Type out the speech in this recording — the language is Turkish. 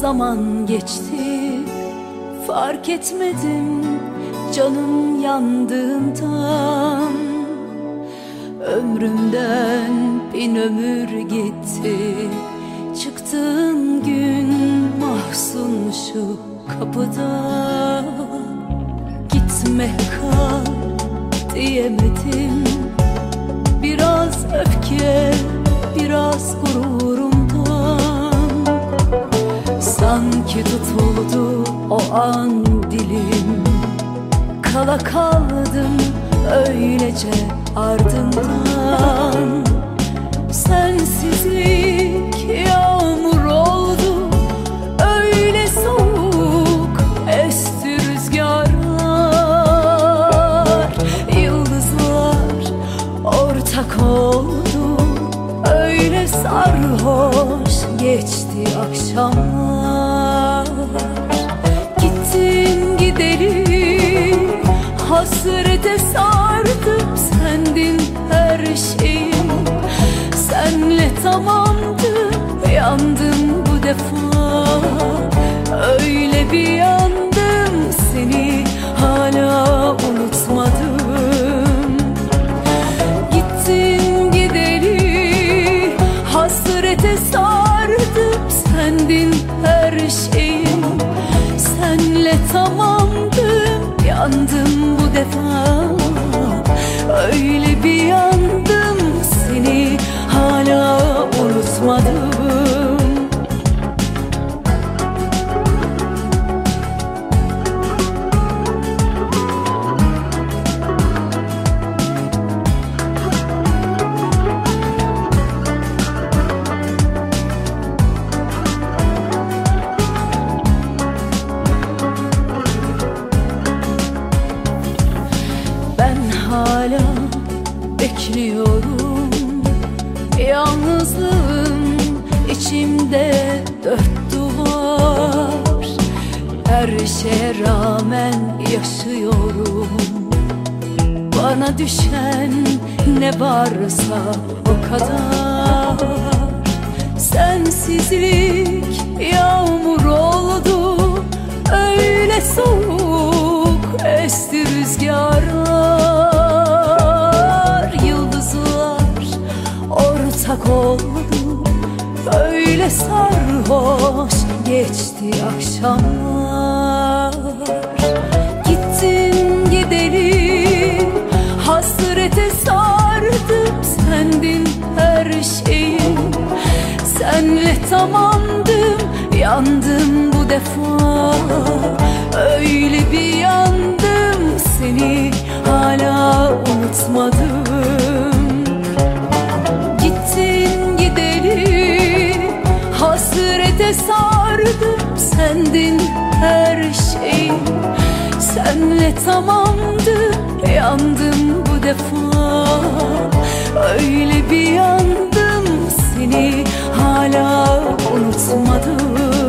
zaman geçti. Fark etmedim canım yandığından. Ömrümden bin ömür gitti. Çıktığın gün mahzun şu kapıda. Gitme kal diyemedim. Biraz öfke, biraz gururumdan Sanki tutuldu o an dilim. Kala kaldım öylece ardından. Sensizlik yağmur oldu Öyle soğuk esti rüzgarlar. Yıldızlar ortak oldu Öyle sarhoş geçti akşamlar Gittin gideli hasrete sardım Sendin her şeyim Senle tamamdı yandım bu defa. Öyle bir yandım hala bekliyorum. Yalnızlığım içimde dört duvar. Her şeye rağmen yaşıyorum. Bana düşen ne varsa o kadar. Sensizlik yağmur ortak oldu Öyle sarhoş geçti akşamlar. Gittin gideli hasrete sardım Sendin her şeyim Senle tamamdım yandım bu defa. Öyle bir yandım seni hala unutmadım hasrete sardım Sendin her şeyim senle tamamdım Yandım bu defa. Öyle bir yandım seni hala unutmadım